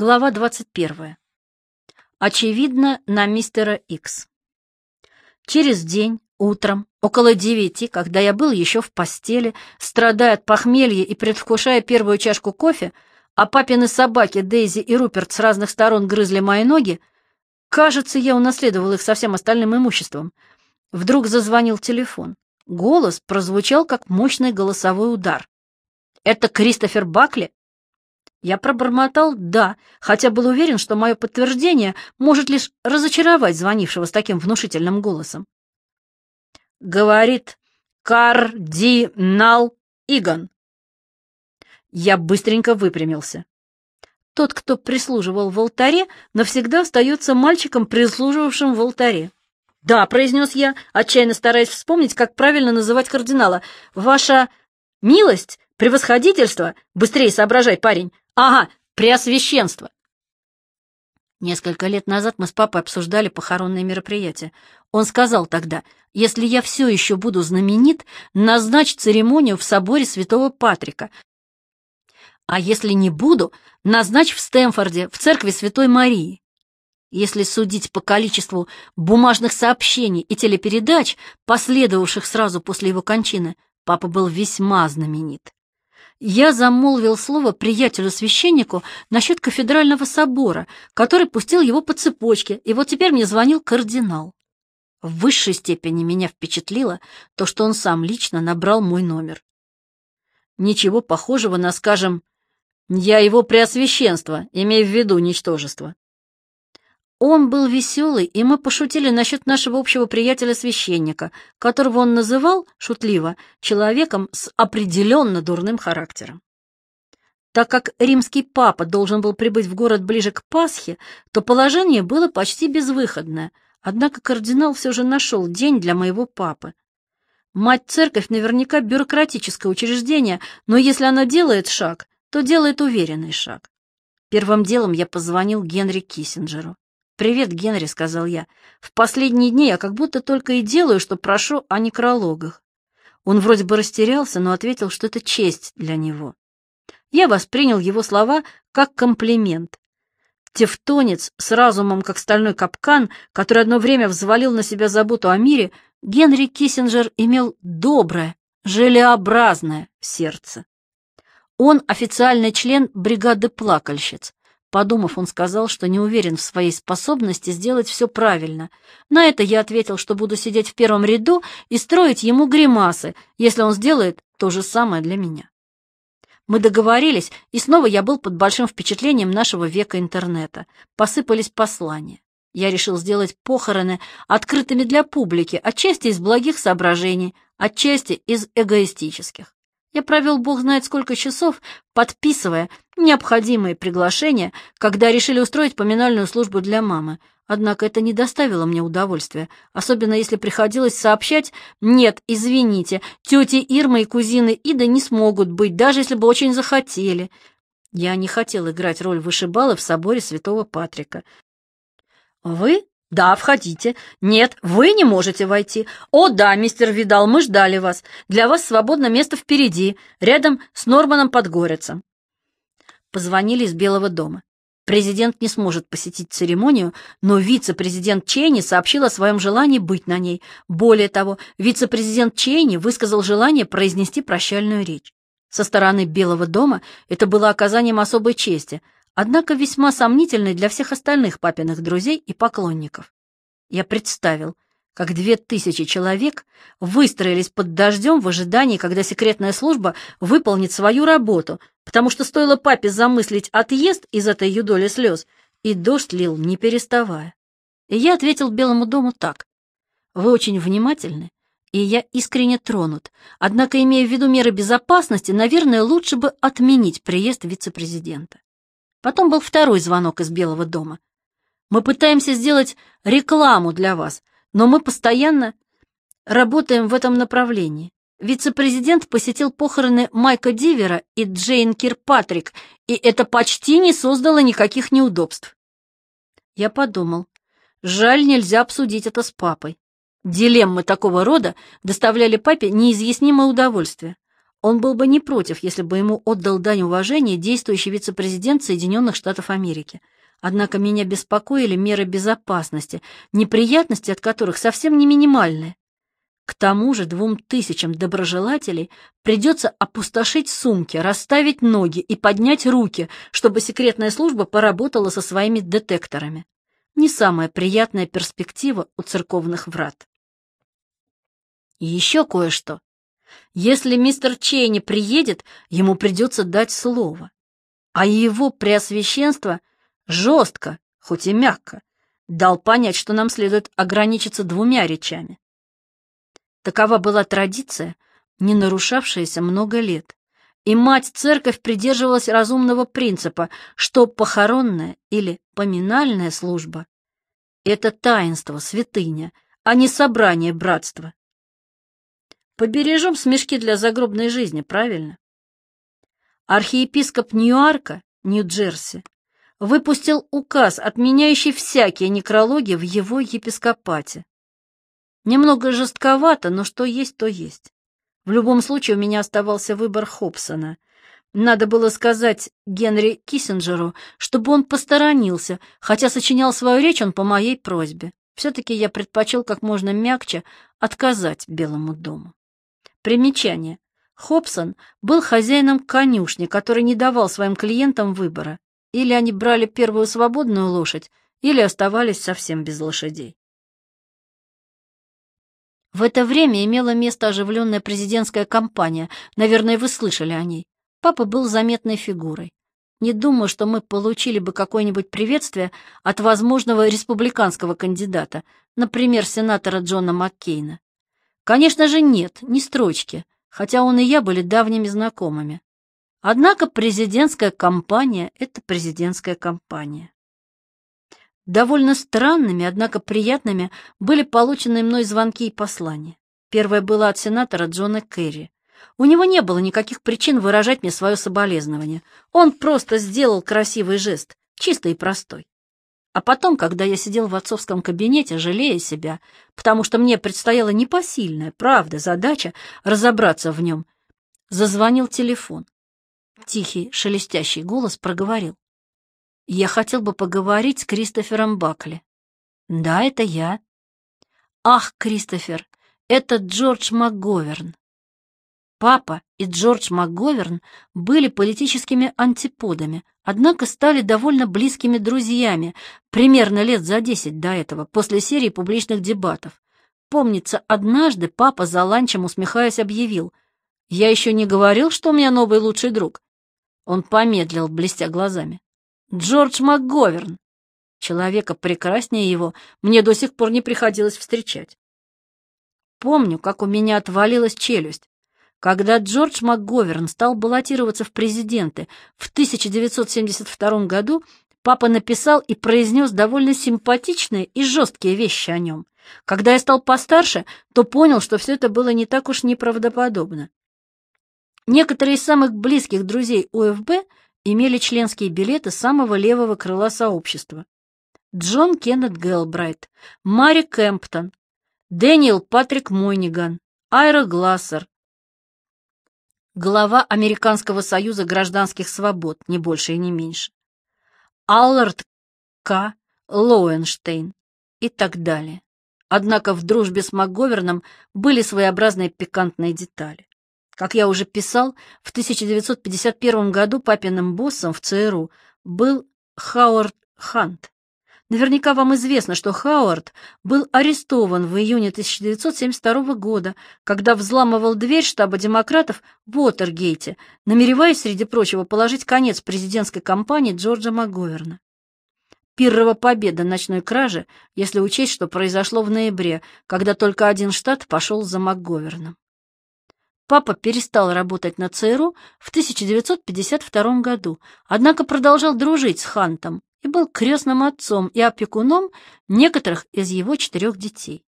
Глава 21. Очевидно, на мистера Икс. Через день, утром, около девяти, когда я был еще в постели, страдая от похмелья и предвкушая первую чашку кофе, а папины собаки Дейзи и Руперт с разных сторон грызли мои ноги, кажется, я унаследовал их со всем остальным имуществом, вдруг зазвонил телефон. Голос прозвучал, как мощный голосовой удар. «Это Кристофер Бакли?» Я пробормотал «да», хотя был уверен, что мое подтверждение может лишь разочаровать звонившего с таким внушительным голосом. Говорит кардинал Игон. Я быстренько выпрямился. Тот, кто прислуживал в алтаре, навсегда остается мальчиком, прислуживавшим в алтаре. «Да», — произнес я, отчаянно стараясь вспомнить, как правильно называть кардинала. «Ваша милость, превосходительство, быстрее соображай, парень, Ага, преосвященство. Несколько лет назад мы с папой обсуждали похоронные мероприятия. Он сказал тогда, если я все еще буду знаменит, назначь церемонию в соборе святого Патрика. А если не буду, назначь в Стэнфорде, в церкви Святой Марии. Если судить по количеству бумажных сообщений и телепередач, последовавших сразу после его кончины, папа был весьма знаменит я замолвил слово приятелю-священнику насчет кафедрального собора, который пустил его по цепочке, и вот теперь мне звонил кардинал. В высшей степени меня впечатлило то, что он сам лично набрал мой номер. Ничего похожего на, скажем, «Я его преосвященство, имея в виду ничтожество». Он был веселый, и мы пошутили насчет нашего общего приятеля-священника, которого он называл, шутливо, человеком с определенно дурным характером. Так как римский папа должен был прибыть в город ближе к Пасхе, то положение было почти безвыходное, однако кардинал все же нашел день для моего папы. Мать-церковь наверняка бюрократическое учреждение, но если она делает шаг, то делает уверенный шаг. Первым делом я позвонил Генри Киссинджеру. «Привет, Генри», — сказал я. «В последние дни я как будто только и делаю, что прошу о некрологах». Он вроде бы растерялся, но ответил, что это честь для него. Я воспринял его слова как комплимент. Тевтонец с разумом, как стальной капкан, который одно время взвалил на себя заботу о мире, Генри Киссинджер имел доброе, желеобразное сердце. Он официальный член бригады плакальщиц. Подумав, он сказал, что не уверен в своей способности сделать все правильно. На это я ответил, что буду сидеть в первом ряду и строить ему гримасы, если он сделает то же самое для меня. Мы договорились, и снова я был под большим впечатлением нашего века интернета. Посыпались послания. Я решил сделать похороны открытыми для публики, отчасти из благих соображений, отчасти из эгоистических. Я провел бог знает сколько часов, подписывая необходимые приглашения, когда решили устроить поминальную службу для мамы. Однако это не доставило мне удовольствия, особенно если приходилось сообщать «Нет, извините, тети Ирма и кузины Ида не смогут быть, даже если бы очень захотели». Я не хотел играть роль вышибалы в соборе святого Патрика. «Вы «Да, входите. Нет, вы не можете войти. О, да, мистер Видал, мы ждали вас. Для вас свободно место впереди, рядом с Норманом Подгорицем». Позвонили из Белого дома. Президент не сможет посетить церемонию, но вице-президент Чейни сообщил о своем желании быть на ней. Более того, вице-президент Чейни высказал желание произнести прощальную речь. Со стороны Белого дома это было оказанием особой чести — однако весьма сомнительной для всех остальных папиных друзей и поклонников. Я представил, как две тысячи человек выстроились под дождем в ожидании, когда секретная служба выполнит свою работу, потому что стоило папе замыслить отъезд из этой юдоли слез, и дождь лил, не переставая. И я ответил Белому дому так. «Вы очень внимательны, и я искренне тронут. Однако, имея в виду меры безопасности, наверное, лучше бы отменить приезд вице-президента. Потом был второй звонок из Белого дома. Мы пытаемся сделать рекламу для вас, но мы постоянно работаем в этом направлении. Вице-президент посетил похороны Майка Дивера и Джейн Кирпатрик, и это почти не создало никаких неудобств. Я подумал, жаль, нельзя обсудить это с папой. Дилеммы такого рода доставляли папе неизъяснимое удовольствие. Он был бы не против, если бы ему отдал дань уважения действующий вице-президент Соединенных Штатов Америки. Однако меня беспокоили меры безопасности, неприятности от которых совсем не минимальные. К тому же двум тысячам доброжелателей придется опустошить сумки, расставить ноги и поднять руки, чтобы секретная служба поработала со своими детекторами. Не самая приятная перспектива у церковных врат. И еще кое-что. Если мистер Чейни приедет, ему придется дать слово. А его преосвященство жестко, хоть и мягко, дал понять, что нам следует ограничиться двумя речами. Такова была традиция, не нарушавшаяся много лет. И мать-церковь придерживалась разумного принципа, что похоронная или поминальная служба — это таинство, святыня, а не собрание братства. Побережем смешки для загробной жизни, правильно? Архиепископ Ньюарка, Нью-Джерси, выпустил указ, отменяющий всякие некрологи в его епископате. Немного жестковато, но что есть, то есть. В любом случае у меня оставался выбор Хобсона. Надо было сказать Генри Киссинджеру, чтобы он посторонился, хотя сочинял свою речь он по моей просьбе. Все-таки я предпочел как можно мягче отказать Белому дому. Примечание. Хобсон был хозяином конюшни, который не давал своим клиентам выбора. Или они брали первую свободную лошадь, или оставались совсем без лошадей. В это время имела место оживленная президентская кампания. Наверное, вы слышали о ней. Папа был заметной фигурой. Не думаю, что мы получили бы какое-нибудь приветствие от возможного республиканского кандидата, например, сенатора Джона Маккейна. Конечно же, нет, ни строчки, хотя он и я были давними знакомыми. Однако президентская кампания — это президентская кампания. Довольно странными, однако приятными были полученные мной звонки и послания. Первое было от сенатора Джона Керри. У него не было никаких причин выражать мне свое соболезнование. Он просто сделал красивый жест, чистый и простой. А потом, когда я сидел в отцовском кабинете, жалея себя, потому что мне предстояла непосильная, правда, задача разобраться в нем, зазвонил телефон. Тихий, шелестящий голос проговорил. «Я хотел бы поговорить с Кристофером Бакли». «Да, это я». «Ах, Кристофер, это Джордж МакГоверн. Папа и Джордж МакГоверн были политическими антиподами, однако стали довольно близкими друзьями, примерно лет за десять до этого, после серии публичных дебатов. Помнится, однажды папа за ланчем, усмехаясь, объявил, «Я еще не говорил, что у меня новый лучший друг». Он помедлил, блестя глазами. «Джордж МакГоверн. Человека прекраснее его мне до сих пор не приходилось встречать. Помню, как у меня отвалилась челюсть, когда Джордж МакГоверн стал баллотироваться в президенты в 1972 году, папа написал и произнес довольно симпатичные и жесткие вещи о нем. Когда я стал постарше, то понял, что все это было не так уж неправдоподобно. Некоторые из самых близких друзей УФБ имели членские билеты самого левого крыла сообщества. Джон Кеннет Гелбрайт, Мари Кемптон, Дэниел Патрик Мойниган, Айра Глассер, глава Американского союза гражданских свобод, не больше и не меньше, Аллард К. Лоуэнштейн и так далее. Однако в дружбе с МакГоверном были своеобразные пикантные детали. Как я уже писал, в 1951 году папиным боссом в ЦРУ был Хауард Хант, Наверняка вам известно, что Хауард был арестован в июне 1972 года, когда взламывал дверь штаба демократов в Уотергейте, намереваясь, среди прочего, положить конец президентской кампании Джорджа МакГоверна. Пиррова победа ночной кражи, если учесть, что произошло в ноябре, когда только один штат пошел за МакГоверном. Папа перестал работать на ЦРУ в 1952 году, однако продолжал дружить с Хантом, и был крестным отцом и опекуном некоторых из его четырех детей.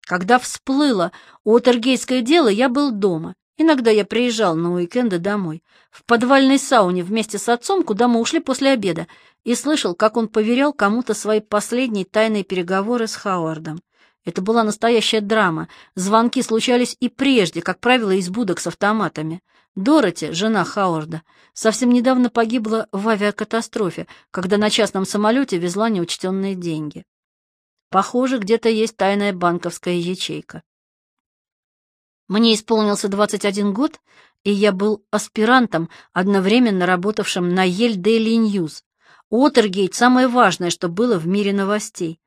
Когда всплыло Уотергейское дело, я был дома. Иногда я приезжал на уикенды домой, в подвальной сауне вместе с отцом, куда мы ушли после обеда, и слышал, как он поверял кому-то свои последние тайные переговоры с Хауардом. Это была настоящая драма. Звонки случались и прежде, как правило, из будок с автоматами. Дороти, жена Хауарда, совсем недавно погибла в авиакатастрофе, когда на частном самолете везла неучтенные деньги. Похоже, где-то есть тайная банковская ячейка. Мне исполнился 21 год, и я был аспирантом, одновременно работавшим на Ель Дейли Ньюз. Уотергейт — самое важное, что было в мире новостей.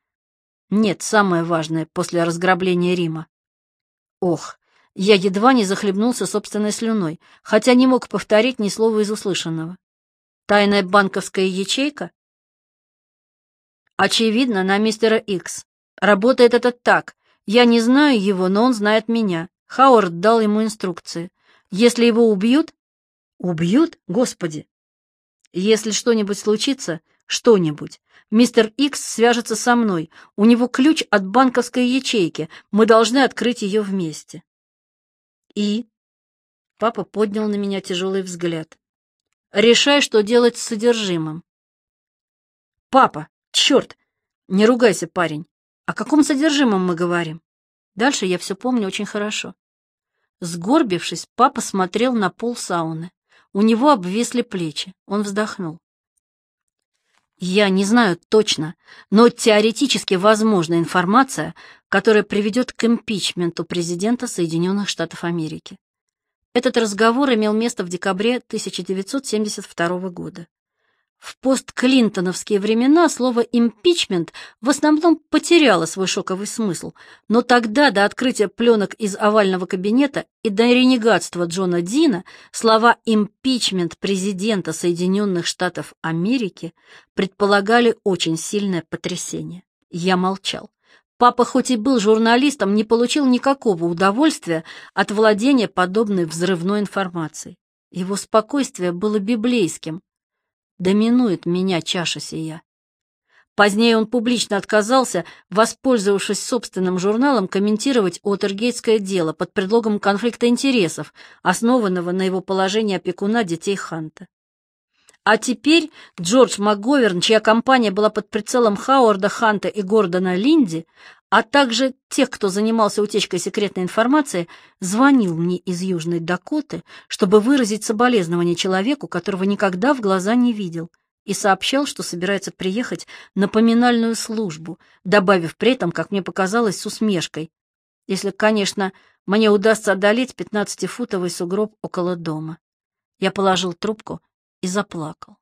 Нет, самое важное после разграбления Рима. Ох, я едва не захлебнулся собственной слюной, хотя не мог повторить ни слова из услышанного. Тайная банковская ячейка? Очевидно, на мистера Икс. Работает это так. Я не знаю его, но он знает меня. Хауард дал ему инструкции. Если его убьют... Убьют? Господи! Если что-нибудь случится, что-нибудь, мистер Икс свяжется со мной. У него ключ от банковской ячейки. Мы должны открыть ее вместе. И? Папа поднял на меня тяжелый взгляд. Решай, что делать с содержимым. Папа, черт! Не ругайся, парень. О каком содержимом мы говорим? Дальше я все помню очень хорошо. Сгорбившись, папа смотрел на пол сауны. У него обвисли плечи. Он вздохнул. Я не знаю точно, но теоретически возможна информация, которая приведет к импичменту президента Соединенных Штатов Америки. Этот разговор имел место в декабре 1972 года. В постклинтоновские времена слово «импичмент» в основном потеряло свой шоковый смысл, но тогда, до открытия пленок из овального кабинета и до ренегатства Джона Дина, слова «импичмент» президента Соединенных Штатов Америки предполагали очень сильное потрясение. Я молчал. Папа, хоть и был журналистом, не получил никакого удовольствия от владения подобной взрывной информацией. Его спокойствие было библейским, Доминует меня чаша сия. Позднее он публично отказался, воспользовавшись собственным журналом, комментировать Отергейтское дело под предлогом конфликта интересов, основанного на его положении опекуна детей Ханта. А теперь Джордж МакГоверн, чья компания была под прицелом Хауарда Ханта и Гордона Линди, а также тех, кто занимался утечкой секретной информации, звонил мне из Южной Дакоты, чтобы выразить соболезнование человеку, которого никогда в глаза не видел, и сообщал, что собирается приехать на поминальную службу, добавив при этом, как мне показалось, с усмешкой, если, конечно, мне удастся одолеть пятнадцатифутовый сугроб около дома. Я положил трубку и заплакал.